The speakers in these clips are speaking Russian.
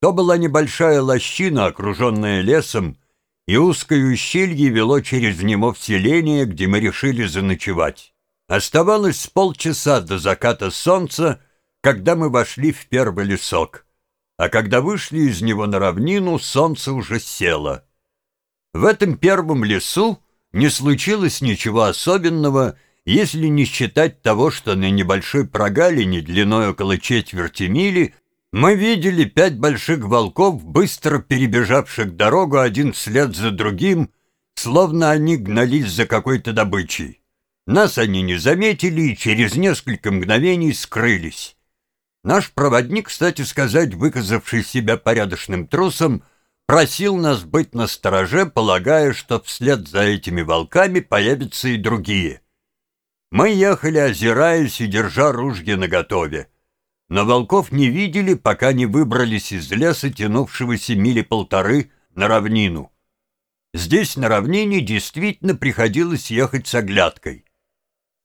То была небольшая лощина, окруженная лесом, и узкое ущелье вело через него в селение, где мы решили заночевать. Оставалось с полчаса до заката солнца, когда мы вошли в первый лесок, а когда вышли из него на равнину, солнце уже село. В этом первом лесу не случилось ничего особенного, если не считать того, что на небольшой прогалине длиной около четверти мили мы видели пять больших волков, быстро перебежавших дорогу один вслед за другим, словно они гнались за какой-то добычей. Нас они не заметили и через несколько мгновений скрылись. Наш проводник, кстати сказать, выказавший себя порядочным трусом, просил нас быть настороже, полагая, что вслед за этими волками появятся и другие. Мы ехали, озираясь и держа ружья наготове но волков не видели, пока не выбрались из леса, тянувшегося мили полторы, на равнину. Здесь, на равнине, действительно приходилось ехать с оглядкой.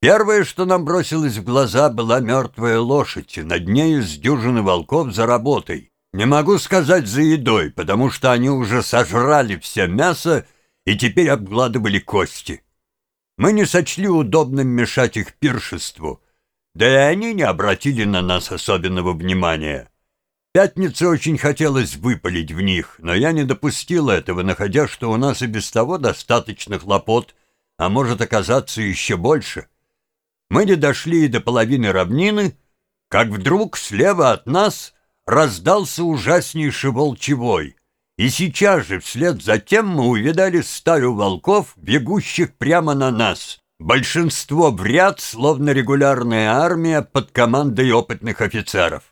Первое, что нам бросилось в глаза, была мертвая лошадь, и над нею с дюжины волков за работой. Не могу сказать за едой, потому что они уже сожрали все мясо и теперь обгладывали кости. Мы не сочли удобным мешать их пиршеству — да и они не обратили на нас особенного внимания. Пятнице очень хотелось выпалить в них, но я не допустил этого, находя, что у нас и без того достаточно хлопот, а может оказаться еще больше. Мы не дошли и до половины равнины, как вдруг слева от нас раздался ужаснейший волчевой, и сейчас же вслед за тем мы увидали стаю волков, бегущих прямо на нас. Большинство в ряд, словно регулярная армия под командой опытных офицеров.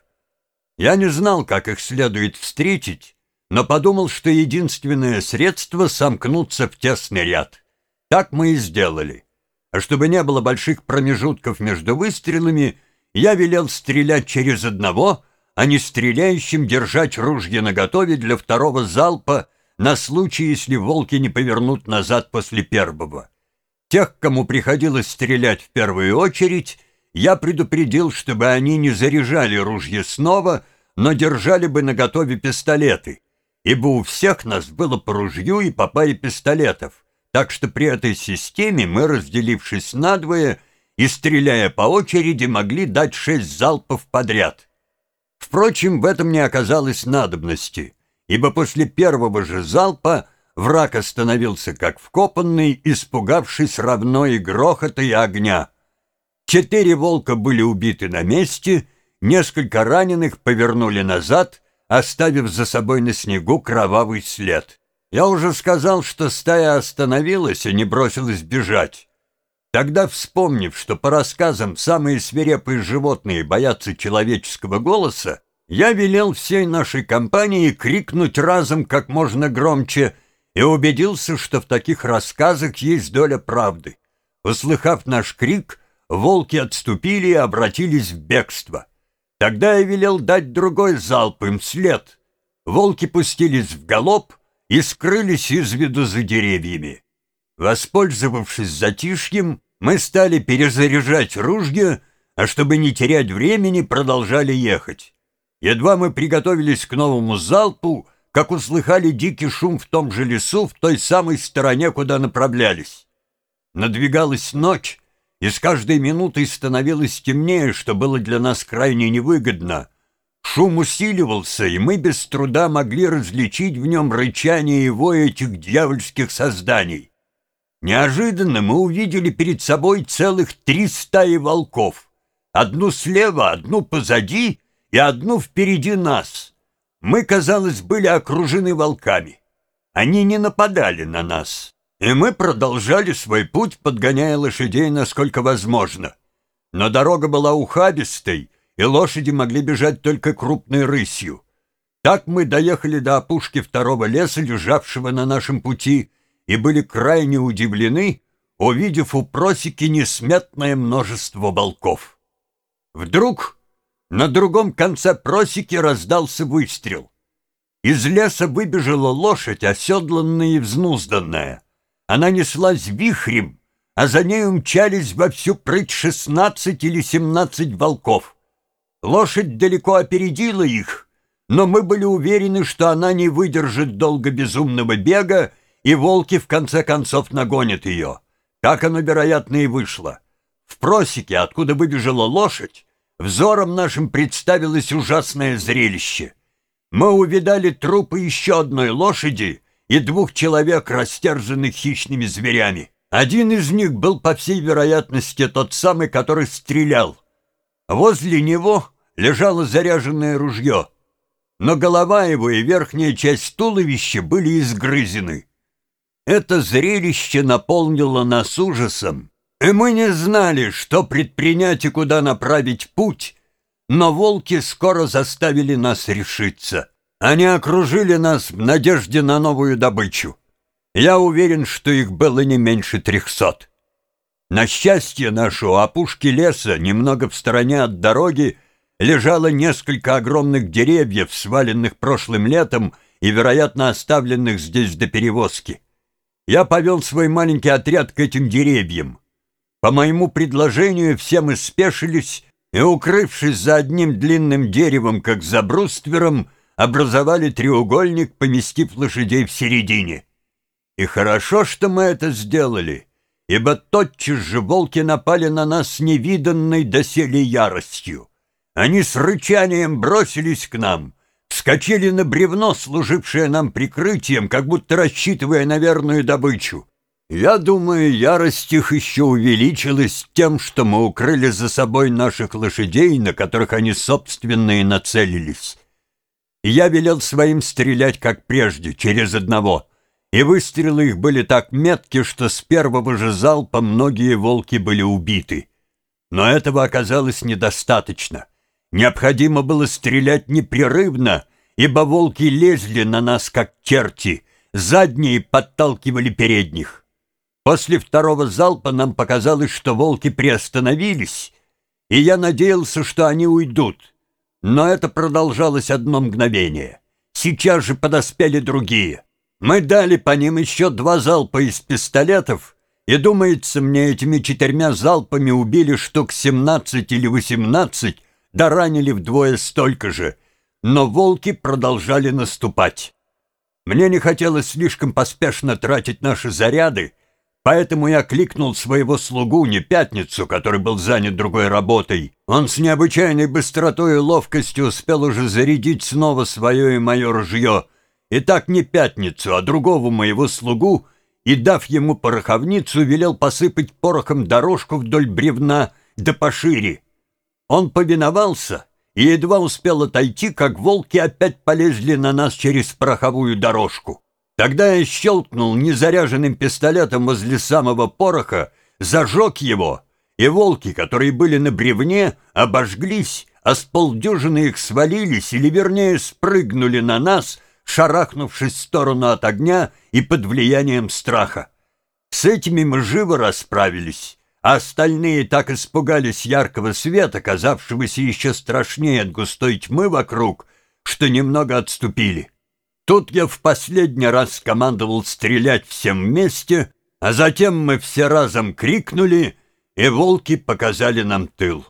Я не знал, как их следует встретить, но подумал, что единственное средство — сомкнуться в тесный ряд. Так мы и сделали. А чтобы не было больших промежутков между выстрелами, я велел стрелять через одного, а не стреляющим держать ружье наготове для второго залпа на случай, если волки не повернут назад после первого. Тех, кому приходилось стрелять в первую очередь, я предупредил, чтобы они не заряжали ружья снова, но держали бы наготове пистолеты, ибо у всех нас было по ружью и по паре пистолетов, так что при этой системе мы, разделившись надвое и стреляя по очереди, могли дать шесть залпов подряд. Впрочем, в этом не оказалось надобности, ибо после первого же залпа Враг остановился как вкопанный, испугавшись равно и грохота, и огня. Четыре волка были убиты на месте, несколько раненых повернули назад, оставив за собой на снегу кровавый след. Я уже сказал, что стая остановилась и не бросилась бежать. Тогда, вспомнив, что по рассказам самые свирепые животные боятся человеческого голоса, я велел всей нашей компании крикнуть разом как можно громче и убедился, что в таких рассказах есть доля правды. Услыхав наш крик, волки отступили и обратились в бегство. Тогда я велел дать другой залп им след. Волки пустились в галоп и скрылись из виду за деревьями. Воспользовавшись затишьем, мы стали перезаряжать ружья, а чтобы не терять времени, продолжали ехать. Едва мы приготовились к новому залпу, как услыхали дикий шум в том же лесу, в той самой стороне, куда направлялись. Надвигалась ночь, и с каждой минутой становилось темнее, что было для нас крайне невыгодно. Шум усиливался, и мы без труда могли различить в нем рычание и вой этих дьявольских созданий. Неожиданно мы увидели перед собой целых три стаи волков. Одну слева, одну позади и одну впереди нас — мы, казалось, были окружены волками. Они не нападали на нас, и мы продолжали свой путь, подгоняя лошадей насколько возможно. Но дорога была ухабистой, и лошади могли бежать только крупной рысью. Так мы доехали до опушки второго леса, лежавшего на нашем пути, и были крайне удивлены, увидев у просеки несметное множество волков. Вдруг на другом конце просеки раздался выстрел. Из леса выбежала лошадь, оседланная и взнузданная. Она неслась вихрем, а за ней умчались во всю прыть шестнадцать или семнадцать волков. Лошадь далеко опередила их, но мы были уверены, что она не выдержит долго безумного бега, и волки в конце концов нагонят ее. Так оно, вероятно, и вышло. В просеке, откуда выбежала лошадь, взором нашим представилось ужасное зрелище. Мы увидали трупы еще одной лошади и двух человек, растерзанных хищными зверями. Один из них был, по всей вероятности, тот самый, который стрелял. Возле него лежало заряженное ружье, но голова его и верхняя часть туловища были изгрызены. Это зрелище наполнило нас ужасом, и мы не знали, что предпринять и куда направить путь, но волки скоро заставили нас решиться. Они окружили нас в надежде на новую добычу. Я уверен, что их было не меньше трехсот. На счастье наше у опушки леса, немного в стороне от дороги, лежало несколько огромных деревьев, сваленных прошлым летом и, вероятно, оставленных здесь до перевозки. Я повел свой маленький отряд к этим деревьям. По моему предложению все мы спешились и, укрывшись за одним длинным деревом, как за бруствером, образовали треугольник, поместив лошадей в середине. И хорошо, что мы это сделали, ибо тотчас же волки напали на нас с невиданной доселе яростью. Они с рычанием бросились к нам — вскочили на бревно, служившее нам прикрытием, как будто рассчитывая на верную добычу. Я думаю, ярость их еще увеличилась тем, что мы укрыли за собой наших лошадей, на которых они, собственно, и нацелились. я велел своим стрелять, как прежде, через одного, и выстрелы их были так метки, что с первого же залпа многие волки были убиты. Но этого оказалось недостаточно. Необходимо было стрелять непрерывно, ибо волки лезли на нас, как черти, задние подталкивали передних. После второго залпа нам показалось, что волки приостановились, и я надеялся, что они уйдут. Но это продолжалось одно мгновение. Сейчас же подоспели другие. Мы дали по ним еще два залпа из пистолетов, и, думается мне, этими четырьмя залпами убили штук 17 или 18, да ранили вдвое столько же, но волки продолжали наступать. Мне не хотелось слишком поспешно тратить наши заряды, поэтому я кликнул своего слугу, не пятницу, который был занят другой работой. Он с необычайной быстротой и ловкостью успел уже зарядить снова свое и мое ружье. И так не пятницу, а другого моего слугу, и, дав ему пороховницу, велел посыпать порохом дорожку вдоль бревна, да пошире. Он повиновался и едва успел отойти, как волки опять полезли на нас через пороховую дорожку. Тогда я щелкнул незаряженным пистолетом возле самого пороха, зажег его, и волки, которые были на бревне, обожглись, а с полдюжины их свалились, или вернее спрыгнули на нас, шарахнувшись в сторону от огня и под влиянием страха. С этими мы живо расправились, а остальные так испугались яркого света, казавшегося еще страшнее от густой тьмы вокруг, что немного отступили. Тут я в последний раз командовал стрелять всем вместе, а затем мы все разом крикнули, и волки показали нам тыл.